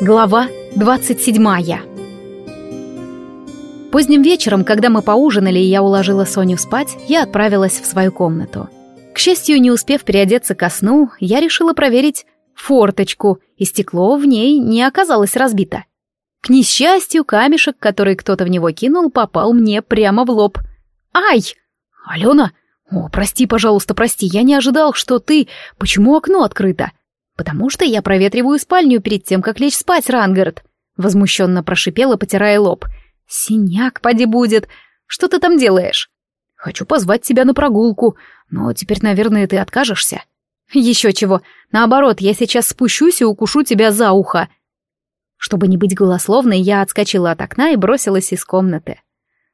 Глава 27 Поздним вечером, когда мы поужинали и я уложила Соню спать, я отправилась в свою комнату. К счастью, не успев переодеться ко сну, я решила проверить форточку, и стекло в ней не оказалось разбито. К несчастью, камешек, который кто-то в него кинул, попал мне прямо в лоб. «Ай! Алена! О, прости, пожалуйста, прости, я не ожидал, что ты... Почему окно открыто?» «Потому что я проветриваю спальню перед тем, как лечь спать, Рангард», — возмущенно прошипела, потирая лоб. «Синяк, поди будет. Что ты там делаешь?» «Хочу позвать тебя на прогулку, но теперь, наверное, ты откажешься». «Еще чего. Наоборот, я сейчас спущусь и укушу тебя за ухо». Чтобы не быть голословной, я отскочила от окна и бросилась из комнаты.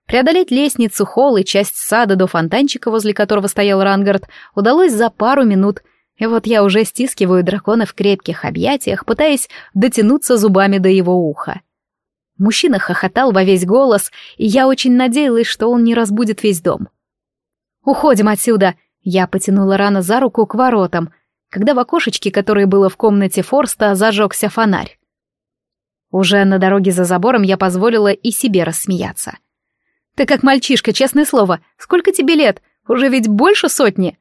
Преодолеть лестницу, холл и часть сада до фонтанчика, возле которого стоял Рангард, удалось за пару минут — и вот я уже стискиваю дракона в крепких объятиях, пытаясь дотянуться зубами до его уха. Мужчина хохотал во весь голос, и я очень надеялась, что он не разбудит весь дом. «Уходим отсюда!» Я потянула рано за руку к воротам, когда в окошечке, которое было в комнате Форста, зажегся фонарь. Уже на дороге за забором я позволила и себе рассмеяться. «Ты как мальчишка, честное слово. Сколько тебе лет? Уже ведь больше сотни?»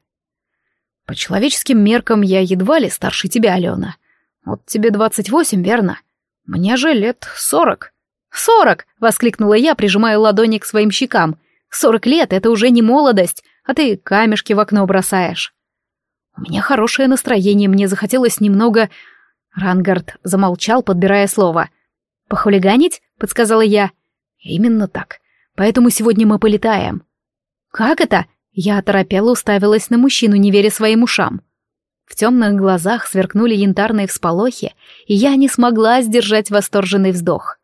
По человеческим меркам я едва ли старше тебя, Алена. Вот тебе двадцать восемь, верно? Мне же лет сорок. Сорок! воскликнула я, прижимая ладони к своим щекам. Сорок лет — это уже не молодость, а ты камешки в окно бросаешь. У меня хорошее настроение, мне захотелось немного... Рангард замолчал, подбирая слово. «Похулиганить?» — подсказала я. «Именно так. Поэтому сегодня мы полетаем». «Как это?» Я оторопела уставилась на мужчину, не веря своим ушам. В темных глазах сверкнули янтарные всполохи, и я не смогла сдержать восторженный вздох.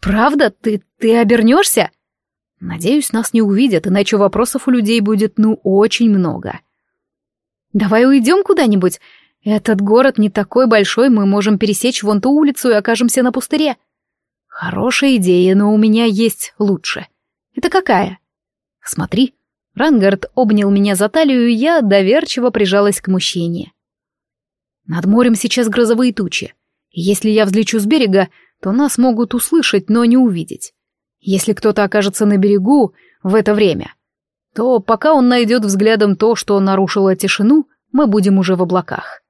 «Правда? Ты... ты обернешься?» «Надеюсь, нас не увидят, иначе вопросов у людей будет, ну, очень много». «Давай уйдем куда-нибудь. Этот город не такой большой, мы можем пересечь вон ту улицу и окажемся на пустыре». «Хорошая идея, но у меня есть лучше». «Это какая?» «Смотри, Рангард обнял меня за талию, и я доверчиво прижалась к мужчине. Над морем сейчас грозовые тучи. Если я взлечу с берега, то нас могут услышать, но не увидеть. Если кто-то окажется на берегу в это время, то пока он найдет взглядом то, что нарушило тишину, мы будем уже в облаках.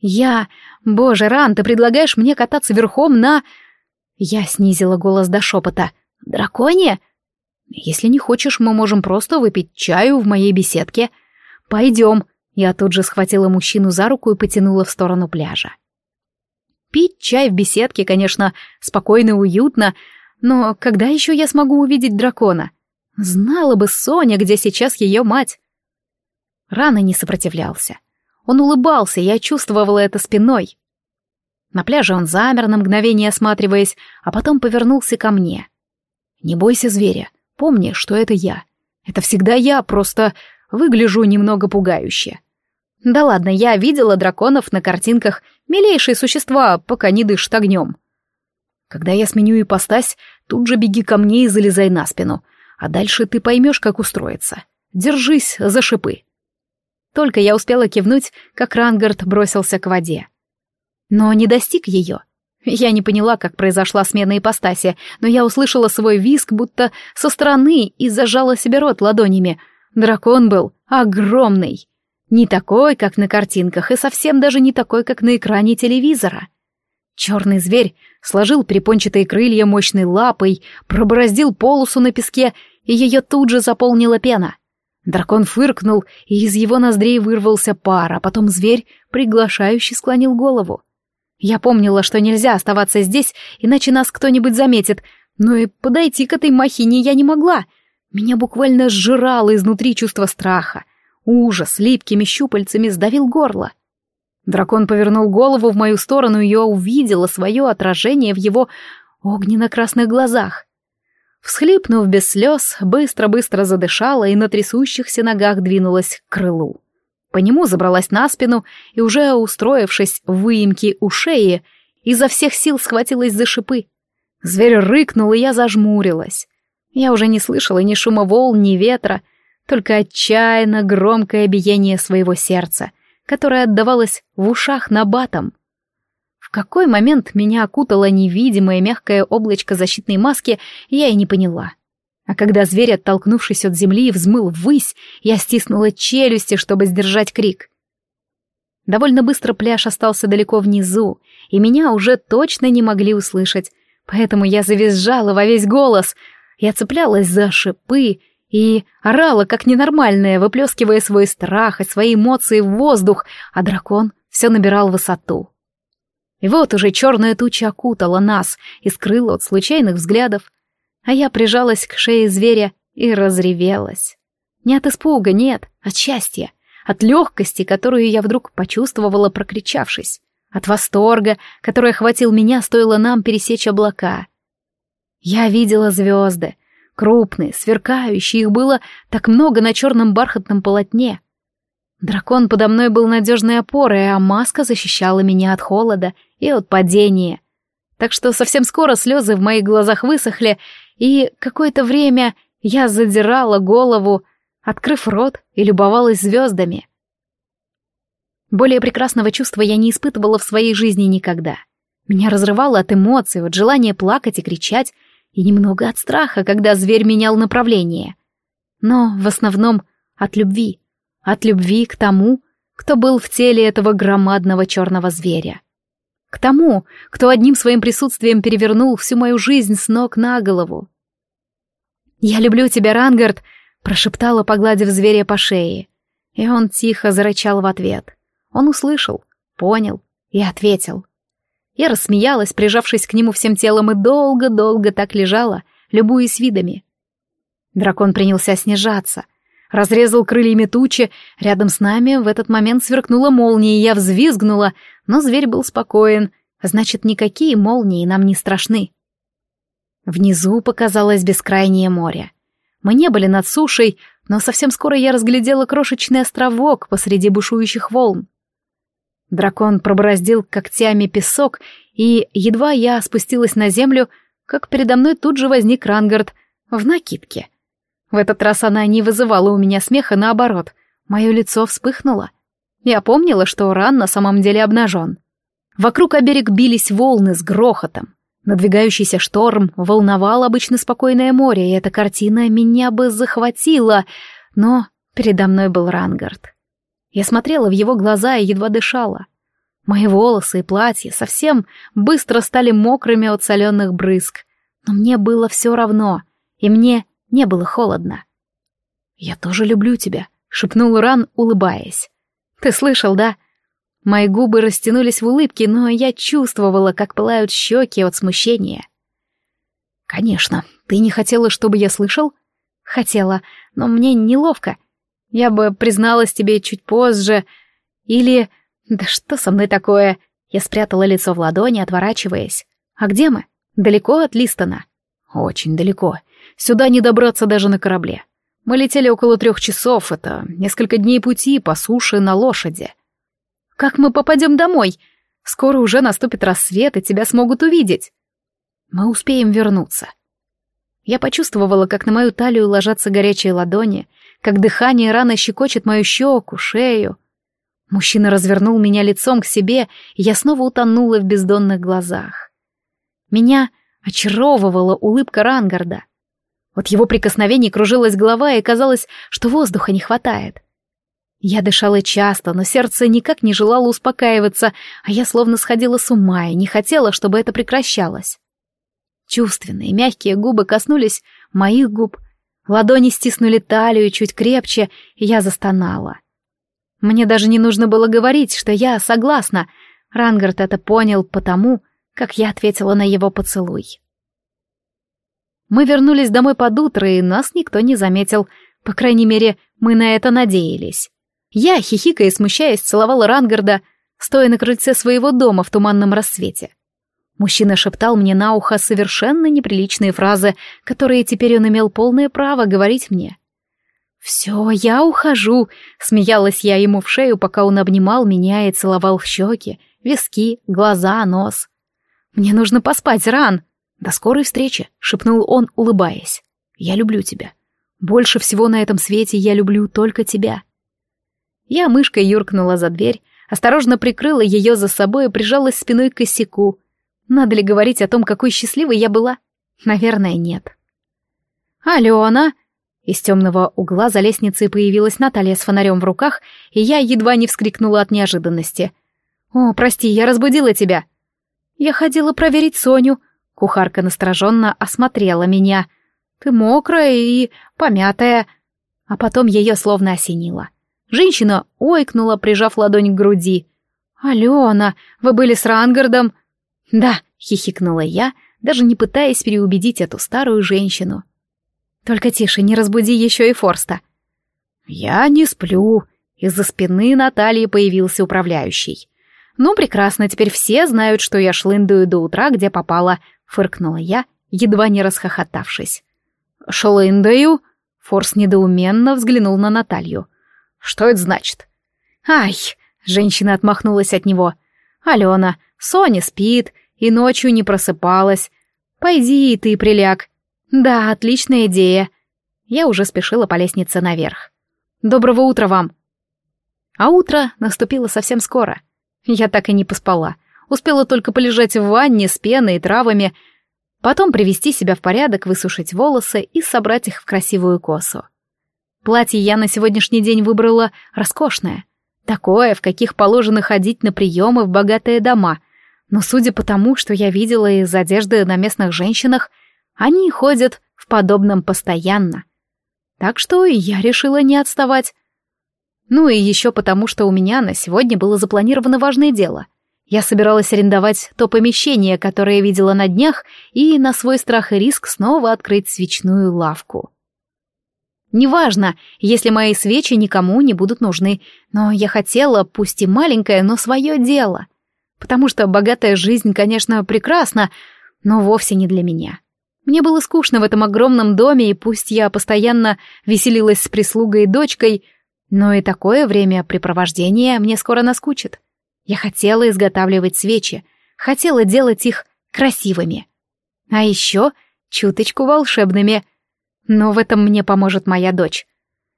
Я... Боже, Ран, ты предлагаешь мне кататься верхом на... Я снизила голос до шепота. «Драконе? Если не хочешь, мы можем просто выпить чаю в моей беседке. Пойдем. Я тут же схватила мужчину за руку и потянула в сторону пляжа. Пить чай в беседке, конечно, спокойно и уютно, но когда еще я смогу увидеть дракона? Знала бы Соня, где сейчас ее мать. Рано не сопротивлялся. Он улыбался, я чувствовала это спиной. На пляже он замер на мгновение осматриваясь, а потом повернулся ко мне. «Не бойся зверя. Помни, что это я. Это всегда я, просто выгляжу немного пугающе. Да ладно, я видела драконов на картинках, милейшие существа, пока не дышат огнем. Когда я сменю ипостась, тут же беги ко мне и залезай на спину, а дальше ты поймешь, как устроиться. Держись за шипы. Только я успела кивнуть, как Рангард бросился к воде. Но не достиг ее. Я не поняла, как произошла смена ипостаси, но я услышала свой визг будто со стороны и зажала себе рот ладонями. Дракон был огромный. Не такой, как на картинках, и совсем даже не такой, как на экране телевизора. Черный зверь сложил припончатые крылья мощной лапой, пробороздил полосу на песке, и ее тут же заполнила пена. Дракон фыркнул, и из его ноздрей вырвался пар, а потом зверь приглашающе склонил голову. Я помнила, что нельзя оставаться здесь, иначе нас кто-нибудь заметит, но и подойти к этой махине я не могла. Меня буквально сжирало изнутри чувство страха. Ужас липкими щупальцами сдавил горло. Дракон повернул голову в мою сторону, и я увидела свое отражение в его огненно-красных глазах. Всхлипнув без слез, быстро-быстро задышала и на трясущихся ногах двинулась к крылу. По нему забралась на спину и, уже устроившись в выемке у шеи, изо всех сил схватилась за шипы. Зверь рыкнул, и я зажмурилась. Я уже не слышала ни шума волн, ни ветра, только отчаянно громкое биение своего сердца, которое отдавалось в ушах на батом. В какой момент меня окутало невидимое мягкое облачко защитной маски, я и не поняла. А когда зверь, оттолкнувшись от земли, взмыл ввысь, я стиснула челюсти, чтобы сдержать крик. Довольно быстро пляж остался далеко внизу, и меня уже точно не могли услышать, поэтому я завизжала во весь голос. Я цеплялась за шипы и орала, как ненормальная, выплескивая свой страх и свои эмоции в воздух, а дракон все набирал высоту. И вот уже черная туча окутала нас и скрыла от случайных взглядов, а я прижалась к шее зверя и разревелась. Не от испуга, нет, от счастья, от легкости, которую я вдруг почувствовала, прокричавшись, от восторга, который охватил меня, стоило нам пересечь облака. Я видела звезды, крупные, сверкающие, их было так много на черном бархатном полотне — Дракон подо мной был надежной опорой, а маска защищала меня от холода и от падения. Так что совсем скоро слезы в моих глазах высохли, и какое-то время я задирала голову, открыв рот и любовалась звездами. Более прекрасного чувства я не испытывала в своей жизни никогда. Меня разрывало от эмоций, от желания плакать и кричать, и немного от страха, когда зверь менял направление. Но в основном от любви — от любви к тому, кто был в теле этого громадного черного зверя. К тому, кто одним своим присутствием перевернул всю мою жизнь с ног на голову. «Я люблю тебя, Рангард», — прошептала, погладив зверя по шее. И он тихо зарычал в ответ. Он услышал, понял и ответил. Я рассмеялась, прижавшись к нему всем телом, и долго-долго так лежала, любуясь видами. Дракон принялся снижаться — разрезал крыльями тучи, рядом с нами в этот момент сверкнула молния, и я взвизгнула, но зверь был спокоен, значит, никакие молнии нам не страшны. Внизу показалось бескрайнее море. Мы не были над сушей, но совсем скоро я разглядела крошечный островок посреди бушующих волн. Дракон пробороздил когтями песок, и едва я спустилась на землю, как передо мной тут же возник Рангард в накидке — в этот раз она не вызывала у меня смеха, наоборот. Мое лицо вспыхнуло. Я помнила, что Ран на самом деле обнажен. Вокруг о берег бились волны с грохотом. Надвигающийся шторм волновал обычно спокойное море, и эта картина меня бы захватила, но передо мной был Рангард. Я смотрела в его глаза и едва дышала. Мои волосы и платье совсем быстро стали мокрыми от соленых брызг, но мне было все равно, и мне не было холодно. «Я тоже люблю тебя», — шепнул Ран, улыбаясь. «Ты слышал, да?» Мои губы растянулись в улыбке, но я чувствовала, как пылают щеки от смущения. «Конечно, ты не хотела, чтобы я слышал?» «Хотела, но мне неловко. Я бы призналась тебе чуть позже. Или... Да что со мной такое?» Я спрятала лицо в ладони, отворачиваясь. «А где мы? Далеко от Листона?» «Очень далеко. Сюда не добраться даже на корабле. Мы летели около трех часов, это несколько дней пути по суше на лошади. Как мы попадем домой? Скоро уже наступит рассвет, и тебя смогут увидеть. Мы успеем вернуться. Я почувствовала, как на мою талию ложатся горячие ладони, как дыхание рано щекочет мою щеку, шею. Мужчина развернул меня лицом к себе, и я снова утонула в бездонных глазах. Меня очаровывала улыбка Рангарда. От его прикосновений кружилась голова, и казалось, что воздуха не хватает. Я дышала часто, но сердце никак не желало успокаиваться, а я словно сходила с ума и не хотела, чтобы это прекращалось. Чувственные, мягкие губы коснулись моих губ, ладони стиснули талию чуть крепче, и я застонала. Мне даже не нужно было говорить, что я согласна. Рангард это понял потому, как я ответила на его поцелуй. Мы вернулись домой под утро, и нас никто не заметил. По крайней мере, мы на это надеялись. Я, хихикая и смущаясь, целовала Рангарда, стоя на крыльце своего дома в туманном рассвете. Мужчина шептал мне на ухо совершенно неприличные фразы, которые теперь он имел полное право говорить мне. «Все, я ухожу», — смеялась я ему в шею, пока он обнимал меня и целовал в щеки, виски, глаза, нос. «Мне нужно поспать, Ран!» «До скорой встречи», — шепнул он, улыбаясь. «Я люблю тебя. Больше всего на этом свете я люблю только тебя». Я мышкой юркнула за дверь, осторожно прикрыла ее за собой и прижалась спиной к косяку. Надо ли говорить о том, какой счастливой я была? Наверное, нет. «Алена!» Из темного угла за лестницей появилась Наталья с фонарем в руках, и я едва не вскрикнула от неожиданности. «О, прости, я разбудила тебя!» «Я ходила проверить Соню», — кухарка настороженно осмотрела меня. «Ты мокрая и помятая». А потом ее словно осенило. Женщина ойкнула, прижав ладонь к груди. «Алена, вы были с Рангардом?» «Да», — хихикнула я, даже не пытаясь переубедить эту старую женщину. «Только тише, не разбуди еще и Форста». «Я не сплю», — из-за спины Натальи появился управляющий. «Ну, прекрасно, теперь все знают, что я шлындую до утра, где попала», — фыркнула я, едва не расхохотавшись. «Шлындаю?» — Форс недоуменно взглянул на Наталью. «Что это значит?» «Ай!» — женщина отмахнулась от него. «Алена, Соня спит и ночью не просыпалась. Пойди и ты приляг». «Да, отличная идея». Я уже спешила по лестнице наверх. «Доброго утра вам!» А утро наступило совсем скоро — я так и не поспала. Успела только полежать в ванне с пеной и травами, потом привести себя в порядок, высушить волосы и собрать их в красивую косу. Платье я на сегодняшний день выбрала роскошное. Такое, в каких положено ходить на приемы в богатые дома. Но судя по тому, что я видела из одежды на местных женщинах, они ходят в подобном постоянно. Так что я решила не отставать. Ну и еще потому, что у меня на сегодня было запланировано важное дело. Я собиралась арендовать то помещение, которое видела на днях, и на свой страх и риск снова открыть свечную лавку. Неважно, если мои свечи никому не будут нужны, но я хотела, пусть и маленькое, но свое дело. Потому что богатая жизнь, конечно, прекрасна, но вовсе не для меня. Мне было скучно в этом огромном доме, и пусть я постоянно веселилась с прислугой и дочкой — но и такое времяпрепровождение мне скоро наскучит. Я хотела изготавливать свечи, хотела делать их красивыми. А еще чуточку волшебными. Но в этом мне поможет моя дочь.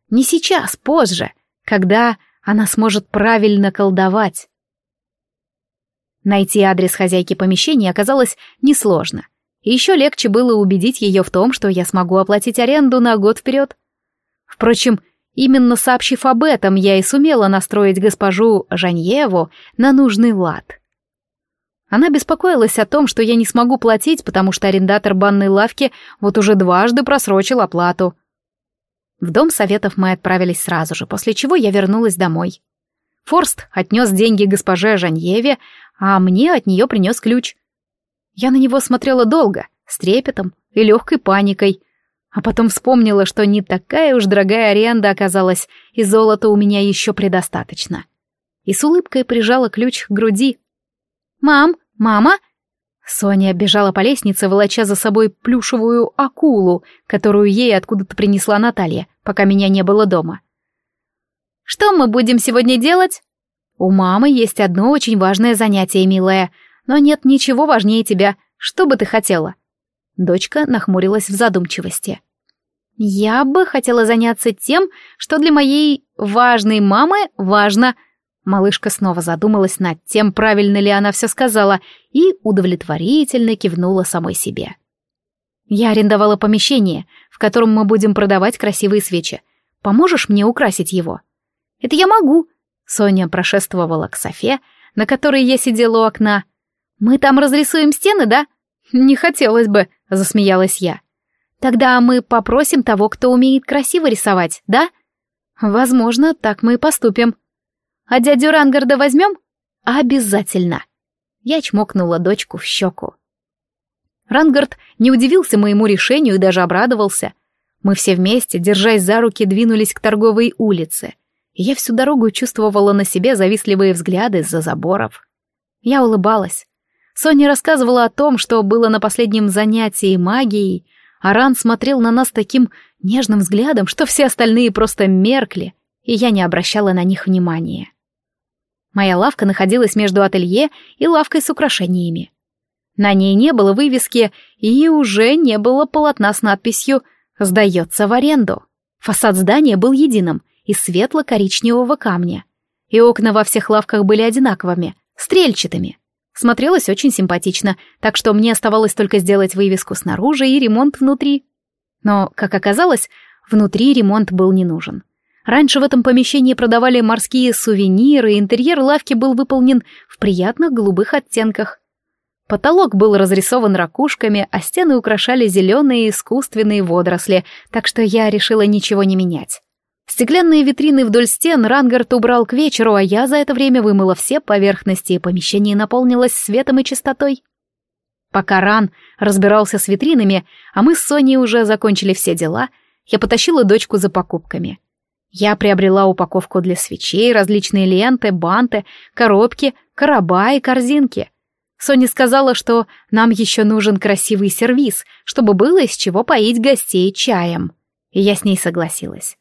Не сейчас, позже, когда она сможет правильно колдовать. Найти адрес хозяйки помещения оказалось несложно. И еще легче было убедить ее в том, что я смогу оплатить аренду на год вперед. Впрочем, Именно сообщив об этом, я и сумела настроить госпожу Жаньеву на нужный лад. Она беспокоилась о том, что я не смогу платить, потому что арендатор банной лавки вот уже дважды просрочил оплату. В дом советов мы отправились сразу же, после чего я вернулась домой. Форст отнес деньги госпоже Жаньеве, а мне от нее принес ключ. Я на него смотрела долго, с трепетом и легкой паникой — а потом вспомнила, что не такая уж дорогая аренда оказалась, и золота у меня еще предостаточно. И с улыбкой прижала ключ к груди. «Мам! Мама!» Соня бежала по лестнице, волоча за собой плюшевую акулу, которую ей откуда-то принесла Наталья, пока меня не было дома. «Что мы будем сегодня делать?» «У мамы есть одно очень важное занятие, милая, но нет ничего важнее тебя. Что бы ты хотела?» Дочка нахмурилась в задумчивости. «Я бы хотела заняться тем, что для моей важной мамы важно...» Малышка снова задумалась над тем, правильно ли она все сказала, и удовлетворительно кивнула самой себе. «Я арендовала помещение, в котором мы будем продавать красивые свечи. Поможешь мне украсить его?» «Это я могу», — Соня прошествовала к Софе, на которой я сидела у окна. «Мы там разрисуем стены, да?» «Не хотелось бы», — засмеялась я. «Тогда мы попросим того, кто умеет красиво рисовать, да?» «Возможно, так мы и поступим». «А дядю Рангарда возьмем?» «Обязательно». Я чмокнула дочку в щеку. Рангард не удивился моему решению и даже обрадовался. Мы все вместе, держась за руки, двинулись к торговой улице. Я всю дорогу чувствовала на себе завистливые взгляды из-за заборов. Я улыбалась. Соня рассказывала о том, что было на последнем занятии магией, а Ран смотрел на нас таким нежным взглядом, что все остальные просто меркли, и я не обращала на них внимания. Моя лавка находилась между ателье и лавкой с украшениями. На ней не было вывески и уже не было полотна с надписью «Сдается в аренду». Фасад здания был единым, из светло-коричневого камня. и окна во всех лавках были одинаковыми, стрельчатыми. Смотрелось очень симпатично, так что мне оставалось только сделать вывеску снаружи и ремонт внутри. Но, как оказалось, внутри ремонт был не нужен. Раньше в этом помещении продавали морские сувениры, интерьер лавки был выполнен в приятных голубых оттенках. Потолок был разрисован ракушками, а стены украшали зеленые искусственные водоросли, так что я решила ничего не менять. Стеклянные витрины вдоль стен Рангард убрал к вечеру, а я за это время вымыла все поверхности, и помещение наполнилось светом и чистотой. Пока Ран разбирался с витринами, а мы с Соней уже закончили все дела, я потащила дочку за покупками. Я приобрела упаковку для свечей, различные ленты, банты, коробки, короба и корзинки. Соня сказала, что нам еще нужен красивый сервиз, чтобы было из чего поить гостей чаем. И я с ней согласилась.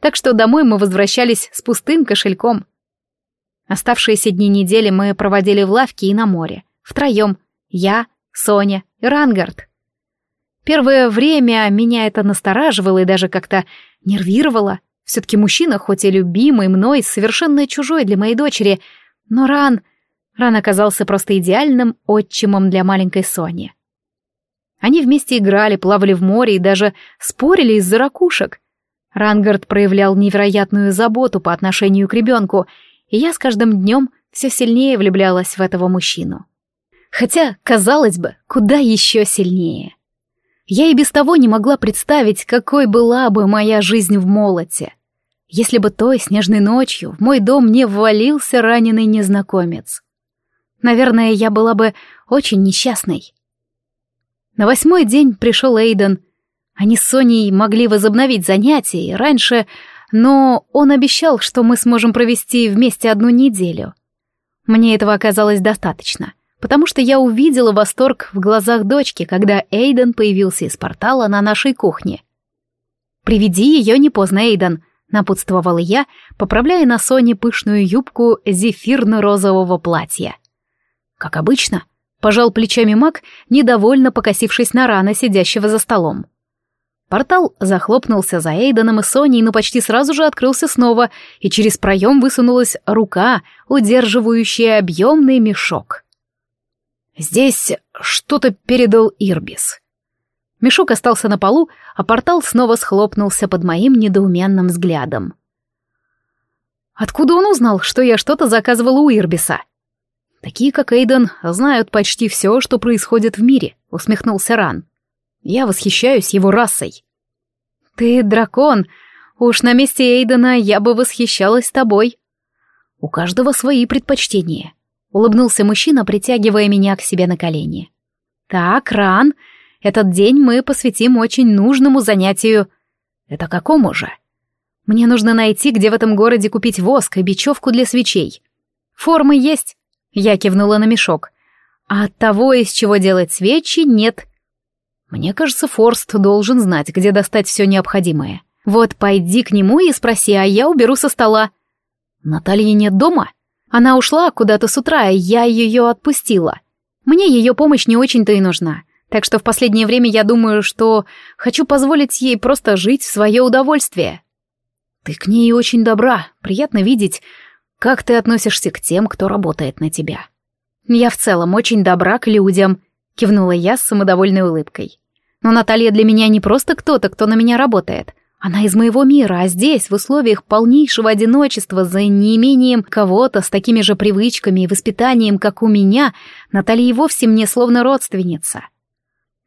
Так что домой мы возвращались с пустым кошельком. Оставшиеся дни недели мы проводили в лавке и на море. Втроем. Я, Соня и Рангард. Первое время меня это настораживало и даже как-то нервировало. Все-таки мужчина, хоть и любимый мной, совершенно чужой для моей дочери, но Ран Ран оказался просто идеальным отчимом для маленькой Сони. Они вместе играли, плавали в море и даже спорили из-за ракушек. Рангард проявлял невероятную заботу по отношению к ребенку, и я с каждым днем все сильнее влюблялась в этого мужчину. Хотя, казалось бы, куда еще сильнее. Я и без того не могла представить, какой была бы моя жизнь в молоте, если бы той снежной ночью в мой дом не ввалился раненый незнакомец. Наверное, я была бы очень несчастной. На восьмой день пришел Эйден. Они с Соней могли возобновить занятия раньше, но он обещал, что мы сможем провести вместе одну неделю. Мне этого оказалось достаточно, потому что я увидела восторг в глазах дочки, когда Эйден появился из портала на нашей кухне. «Приведи ее не поздно, Эйден», — напутствовала я, поправляя на Соне пышную юбку зефирно-розового платья. Как обычно, пожал плечами маг, недовольно покосившись на рано сидящего за столом. Портал захлопнулся за Эйденом и Соней, но почти сразу же открылся снова, и через проем высунулась рука, удерживающая объемный мешок. Здесь что-то передал Ирбис. Мешок остался на полу, а портал снова схлопнулся под моим недоуменным взглядом. Откуда он узнал, что я что-то заказывала у Ирбиса? Такие, как Эйден, знают почти все, что происходит в мире, усмехнулся Ран. Я восхищаюсь его расой. Ты дракон. Уж на месте Эйдена я бы восхищалась тобой. У каждого свои предпочтения. Улыбнулся мужчина, притягивая меня к себе на колени. Так, Ран, этот день мы посвятим очень нужному занятию. Это какому же? Мне нужно найти, где в этом городе купить воск и бечевку для свечей. Формы есть, я кивнула на мешок. А от того, из чего делать свечи, нет. Мне кажется, Форст должен знать, где достать все необходимое. Вот пойди к нему и спроси, а я уберу со стола. Натальи нет дома? Она ушла куда-то с утра, и я ее отпустила. Мне ее помощь не очень-то и нужна. Так что в последнее время я думаю, что хочу позволить ей просто жить в свое удовольствие. Ты к ней очень добра, приятно видеть, как ты относишься к тем, кто работает на тебя? Я в целом очень добра к людям, кивнула я с самодовольной улыбкой. Но Наталья для меня не просто кто-то, кто на меня работает. Она из моего мира, а здесь, в условиях полнейшего одиночества, за неимением кого-то с такими же привычками и воспитанием, как у меня, Наталья и вовсе мне словно родственница.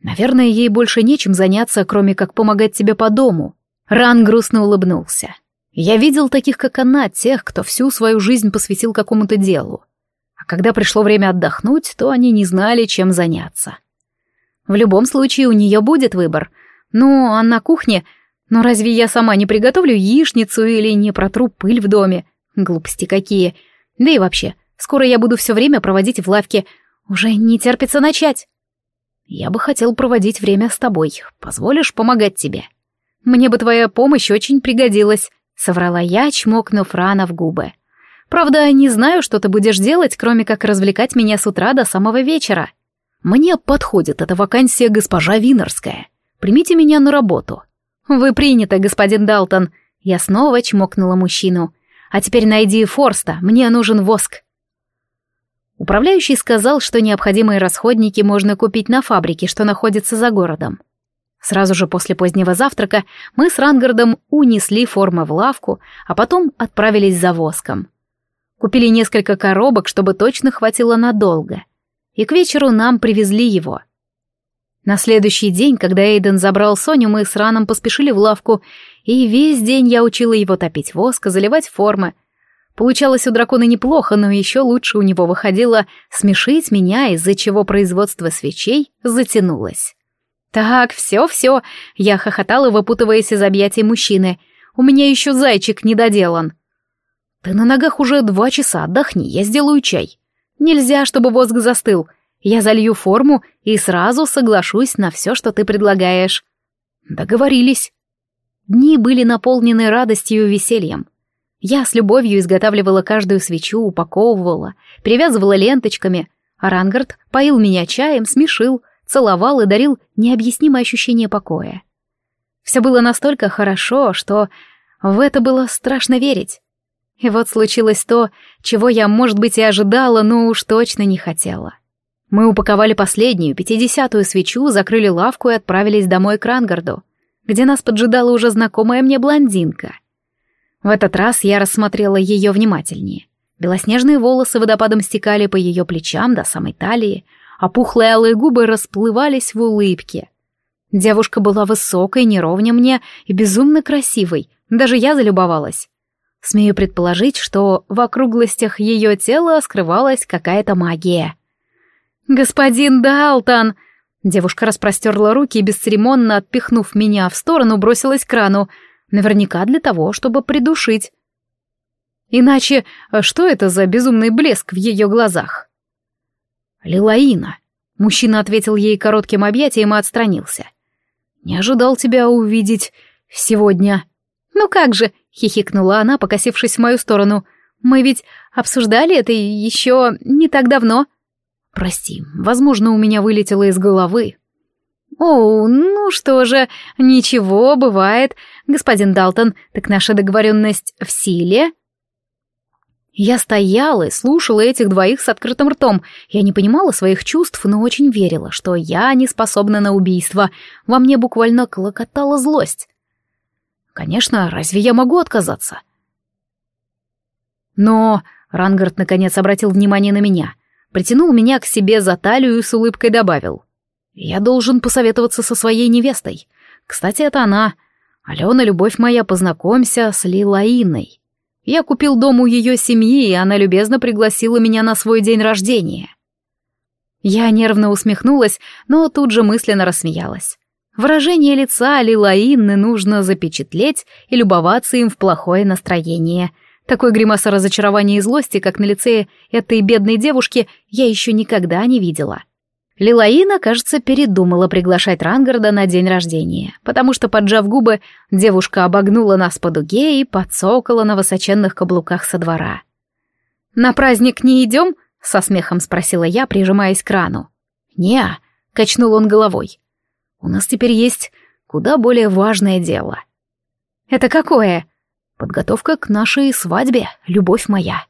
Наверное, ей больше нечем заняться, кроме как помогать тебе по дому. Ран грустно улыбнулся. Я видел таких, как она, тех, кто всю свою жизнь посвятил какому-то делу. А когда пришло время отдохнуть, то они не знали, чем заняться. В любом случае у нее будет выбор. Ну, а на кухне... Но разве я сама не приготовлю яичницу или не протру пыль в доме? Глупости какие. Да и вообще, скоро я буду все время проводить в лавке. Уже не терпится начать. Я бы хотел проводить время с тобой. Позволишь помогать тебе? Мне бы твоя помощь очень пригодилась. — соврала я, чмокнув рано в губы. «Правда, не знаю, что ты будешь делать, кроме как развлекать меня с утра до самого вечера. Мне подходит эта вакансия госпожа Винерская. Примите меня на работу». «Вы приняты, господин Далтон». Я снова чмокнула мужчину. А теперь найди Форста, мне нужен воск». Управляющий сказал, что необходимые расходники можно купить на фабрике, что находится за городом. Сразу же после позднего завтрака мы с Рангардом унесли формы в лавку, а потом отправились за воском. Купили несколько коробок, чтобы точно хватило надолго. И к вечеру нам привезли его. На следующий день, когда Эйден забрал Соню, мы с Раном поспешили в лавку, и весь день я учила его топить воск, заливать формы. Получалось у дракона неплохо, но еще лучше у него выходило смешить меня, из-за чего производство свечей затянулось. «Так, все-все», — я хохотала, выпутываясь из объятий мужчины. «У меня еще зайчик недоделан». «Ты на ногах уже два часа, отдохни, я сделаю чай». «Нельзя, чтобы воск застыл. Я залью форму и сразу соглашусь на все, что ты предлагаешь». «Договорились». Дни были наполнены радостью и весельем. Я с любовью изготавливала каждую свечу, упаковывала, перевязывала ленточками, а Рангард поил меня чаем, смешил — целовал и дарил необъяснимое ощущение покоя. Все было настолько хорошо, что в это было страшно верить. И вот случилось то, чего я, может быть, и ожидала, но уж точно не хотела. Мы упаковали последнюю, пятидесятую свечу, закрыли лавку и отправились домой к Рангарду, где нас поджидала уже знакомая мне блондинка. В этот раз я рассмотрела ее внимательнее. Белоснежные волосы водопадом стекали по ее плечам до самой талии, а пухлые алые губы расплывались в улыбке. Девушка была высокой, не ровня мне и безумно красивой, даже я залюбовалась. Смею предположить, что в округлостях ее тела скрывалась какая-то магия. «Господин Далтон!» Девушка распростерла руки и, бесцеремонно отпихнув меня в сторону, бросилась к крану, наверняка для того, чтобы придушить. Иначе что это за безумный блеск в ее глазах? «Лилаина!» Мужчина ответил ей коротким объятием и отстранился. «Не ожидал тебя увидеть сегодня». «Ну как же!» — хихикнула она, покосившись в мою сторону. «Мы ведь обсуждали это еще не так давно». «Прости, возможно, у меня вылетело из головы». «О, ну что же, ничего, бывает. Господин Далтон, так наша договоренность в силе?» Я стояла и слушала этих двоих с открытым ртом. Я не понимала своих чувств, но очень верила, что я не способна на убийство. Во мне буквально клокотала злость. Конечно, разве я могу отказаться? Но Рангард наконец обратил внимание на меня, притянул меня к себе за талию и с улыбкой добавил. «Я должен посоветоваться со своей невестой. Кстати, это она. Алена, любовь моя, познакомься с Лилаиной». Я купил дом у ее семьи, и она любезно пригласила меня на свой день рождения. Я нервно усмехнулась, но тут же мысленно рассмеялась. Выражение лица Лилаинны нужно запечатлеть и любоваться им в плохое настроение. Такой гримаса разочарования и злости, как на лице этой бедной девушки, я еще никогда не видела. Лилаина, кажется, передумала приглашать Рангарда на день рождения, потому что, поджав губы, девушка обогнула нас по дуге и подсокала на высоченных каблуках со двора. «На праздник не идем?» — со смехом спросила я, прижимаясь к рану. «Не-а», качнул он головой. «У нас теперь есть куда более важное дело». «Это какое?» «Подготовка к нашей свадьбе, любовь моя».